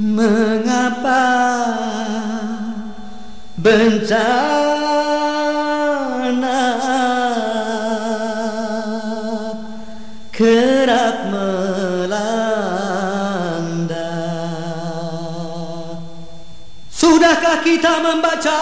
Mengapa bencana kerap melanda? Sudahkah kita membaca?